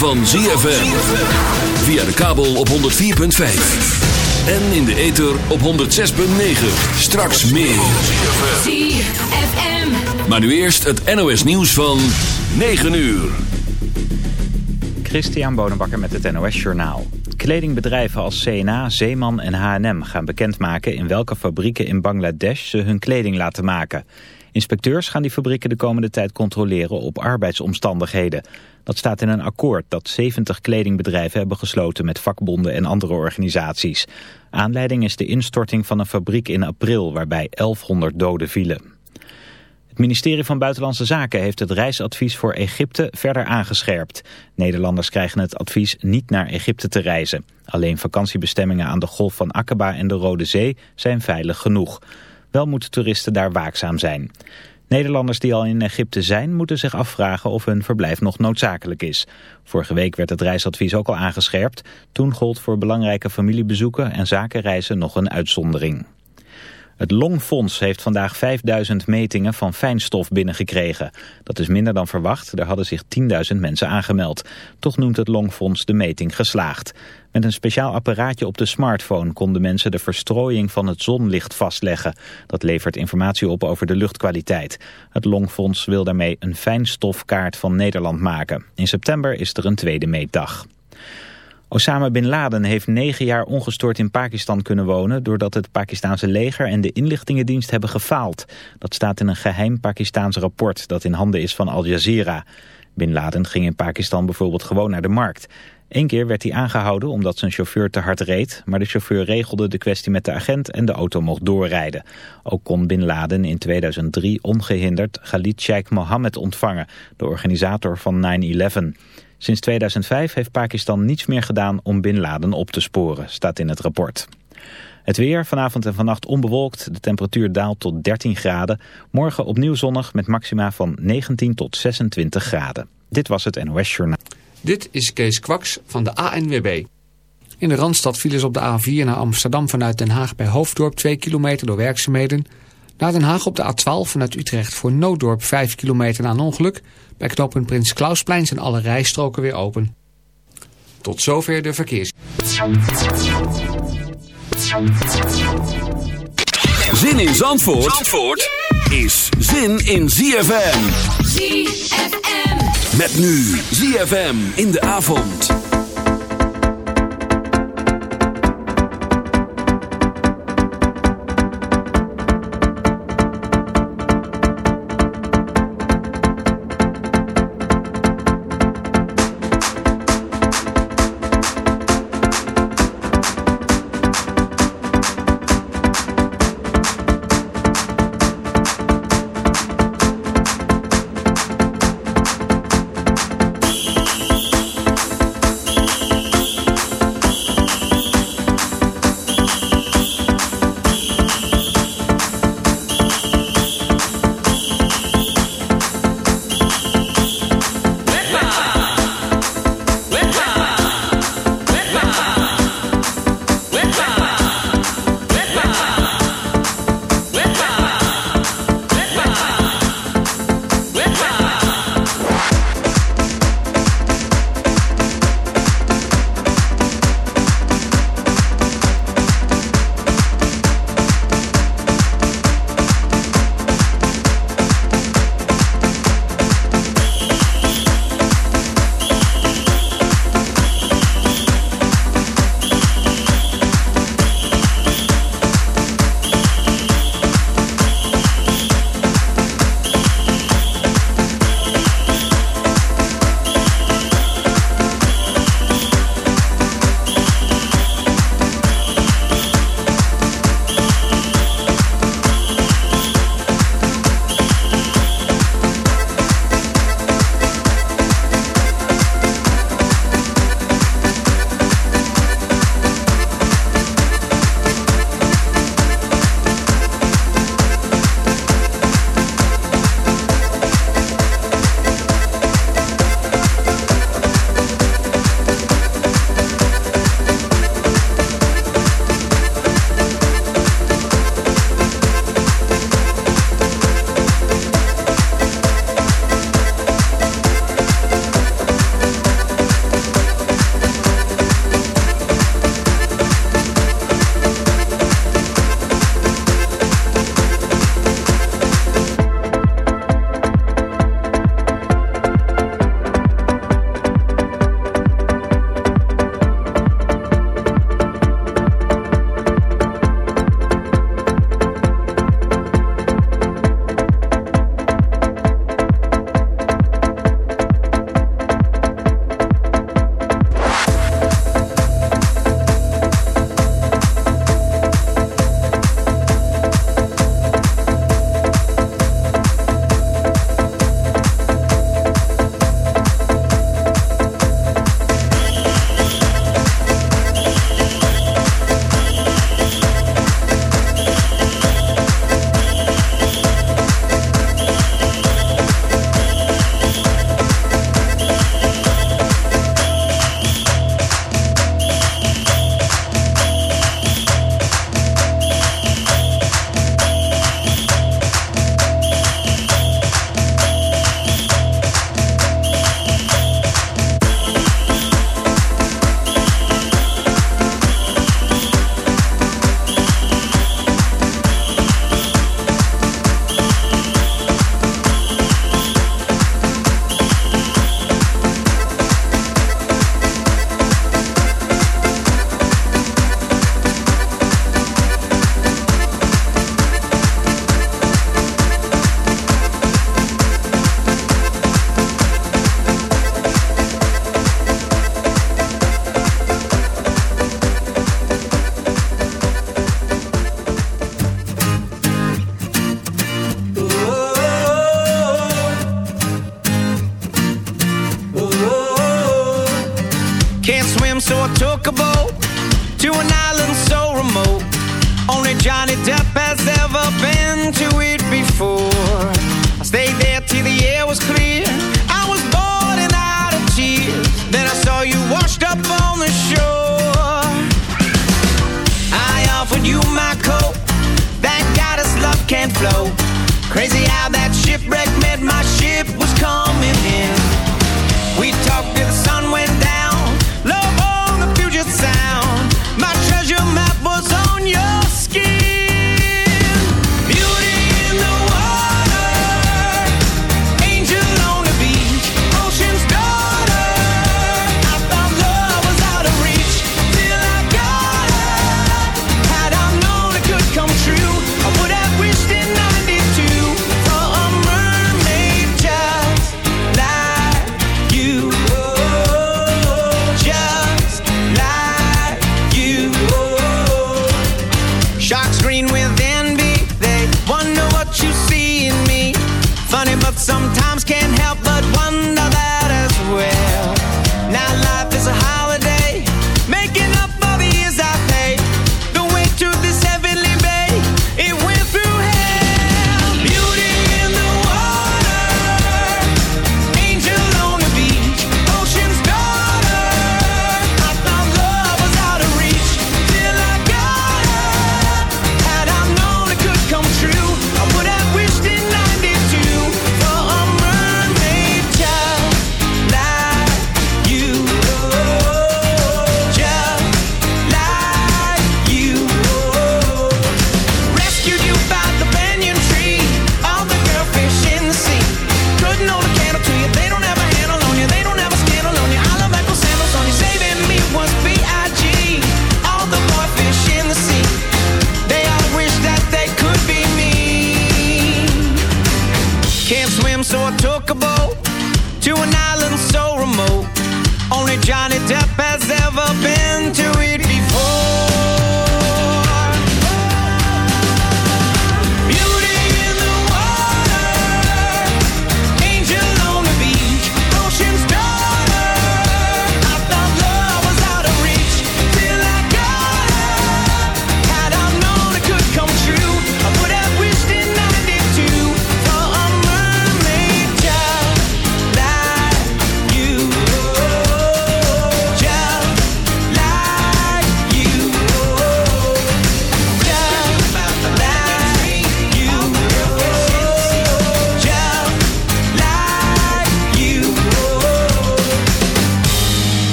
van ZFM. Via de kabel op 104.5. En in de ether op 106.9. Straks meer. ZFM. Maar nu eerst het NOS nieuws van 9 uur. Christian Bonenbakker met het NOS Journaal. Kledingbedrijven als CNA, Zeeman en H&M gaan bekendmaken in welke fabrieken in Bangladesh ze hun kleding laten maken. Inspecteurs gaan die fabrieken de komende tijd controleren op arbeidsomstandigheden. Dat staat in een akkoord dat 70 kledingbedrijven hebben gesloten met vakbonden en andere organisaties. Aanleiding is de instorting van een fabriek in april waarbij 1100 doden vielen. Het ministerie van Buitenlandse Zaken heeft het reisadvies voor Egypte verder aangescherpt. Nederlanders krijgen het advies niet naar Egypte te reizen. Alleen vakantiebestemmingen aan de Golf van Aqaba en de Rode Zee zijn veilig genoeg. Wel moeten toeristen daar waakzaam zijn. Nederlanders die al in Egypte zijn moeten zich afvragen of hun verblijf nog noodzakelijk is. Vorige week werd het reisadvies ook al aangescherpt. Toen gold voor belangrijke familiebezoeken en zakenreizen nog een uitzondering. Het Longfonds heeft vandaag 5000 metingen van fijnstof binnengekregen. Dat is minder dan verwacht, er hadden zich 10.000 mensen aangemeld. Toch noemt het Longfonds de meting geslaagd. Met een speciaal apparaatje op de smartphone konden mensen de verstrooiing van het zonlicht vastleggen. Dat levert informatie op over de luchtkwaliteit. Het Longfonds wil daarmee een fijnstofkaart van Nederland maken. In september is er een tweede meetdag. Osama Bin Laden heeft negen jaar ongestoord in Pakistan kunnen wonen... doordat het Pakistanse leger en de inlichtingendienst hebben gefaald. Dat staat in een geheim Pakistaans rapport dat in handen is van Al Jazeera. Bin Laden ging in Pakistan bijvoorbeeld gewoon naar de markt. Eén keer werd hij aangehouden omdat zijn chauffeur te hard reed... maar de chauffeur regelde de kwestie met de agent en de auto mocht doorrijden. Ook kon Bin Laden in 2003 ongehinderd Khalid Sheikh Mohammed ontvangen... de organisator van 9-11... Sinds 2005 heeft Pakistan niets meer gedaan om Bin Laden op te sporen, staat in het rapport. Het weer, vanavond en vannacht onbewolkt. De temperatuur daalt tot 13 graden. Morgen opnieuw zonnig met maxima van 19 tot 26 graden. Dit was het NOS Journaal. Dit is Kees Kwaks van de ANWB. In de Randstad vielen ze op de A4 naar Amsterdam vanuit Den Haag bij Hoofddorp 2 kilometer door werkzaamheden. Naar Den Haag op de A12 vanuit Utrecht voor Nooddorp 5 kilometer na een ongeluk. Bij knooppunt Prins Klausplein zijn alle rijstroken weer open. Tot zover de verkeers. Zin in Zandvoort, Zandvoort is zin in ZFM. ZFM. Met nu ZFM in de avond. Depp has ever been to it before. I stayed there till the air was clear. I was boiling out of tears. Then I saw you washed up on the shore. I offered you my coat. Thank God his love can't flow. Crazy how that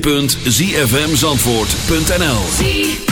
www.zfmzandvoort.nl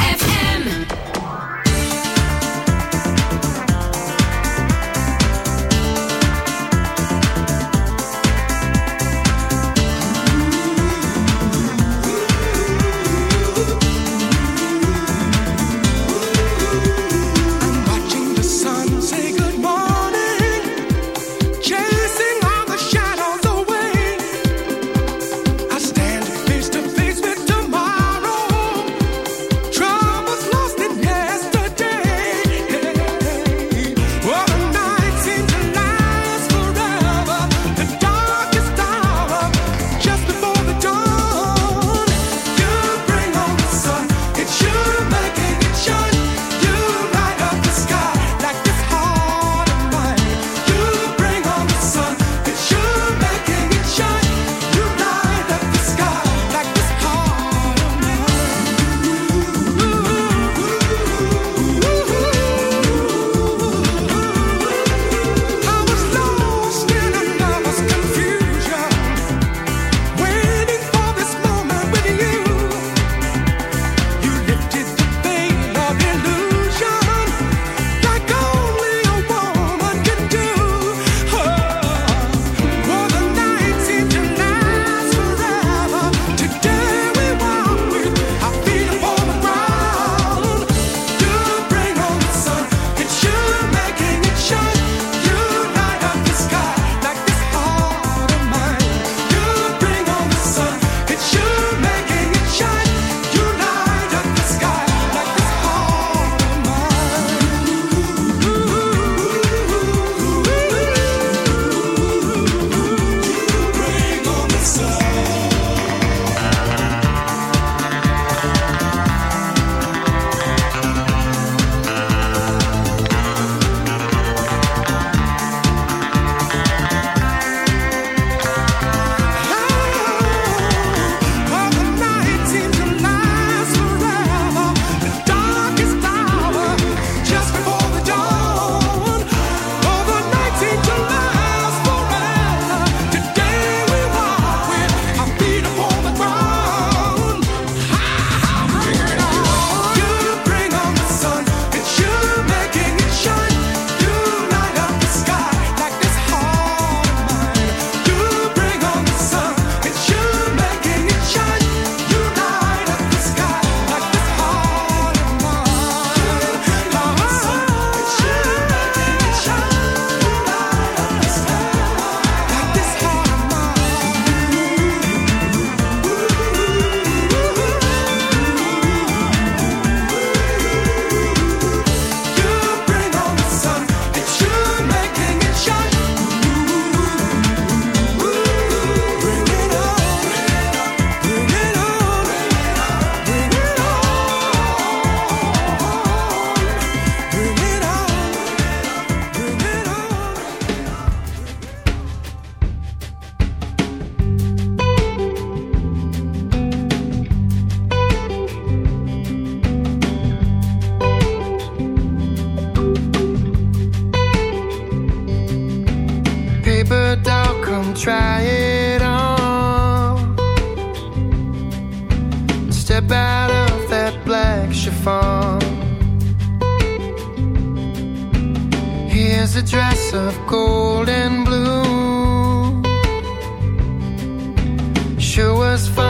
was fun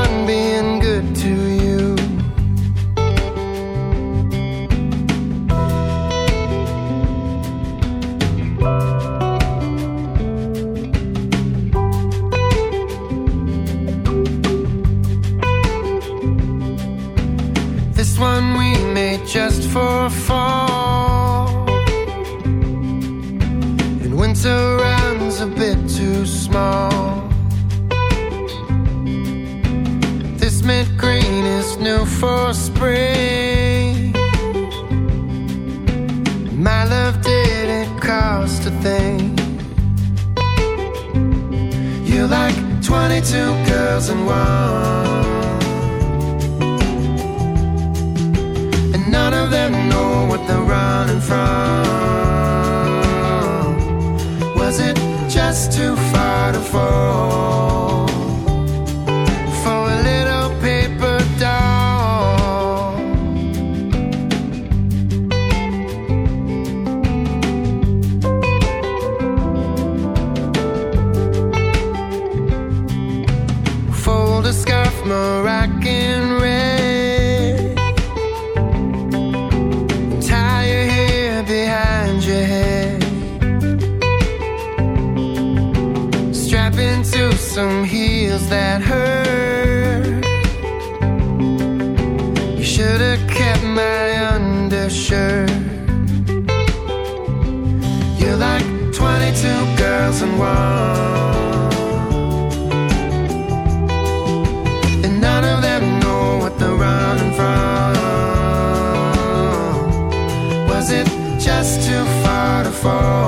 Was it just too far to fall?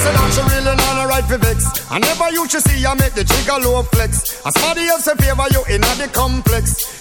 say that she really not a right for vex. I never used to see I make the trigger low flex. As somebody else in favor you in the complex.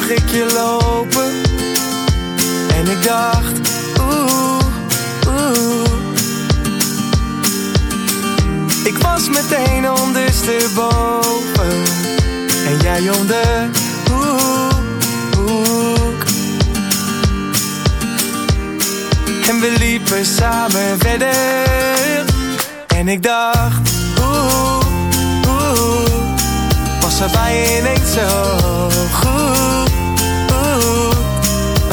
zag ik je lopen. En ik dacht Oeh, oeh. Ik was meteen ondersteboven. En jij om de hoek, hoek En we liepen samen verder. En ik dacht Oeh, oeh. Was er bij ineens zo goed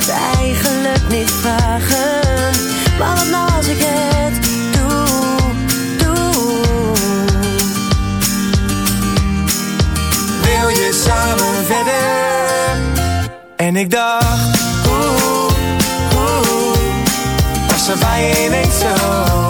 het eigenlijk niet vragen. Maar wat nou als ik het doe, doe. Wil je samen verder? En ik dacht, oeh, oeh, was er bij je zo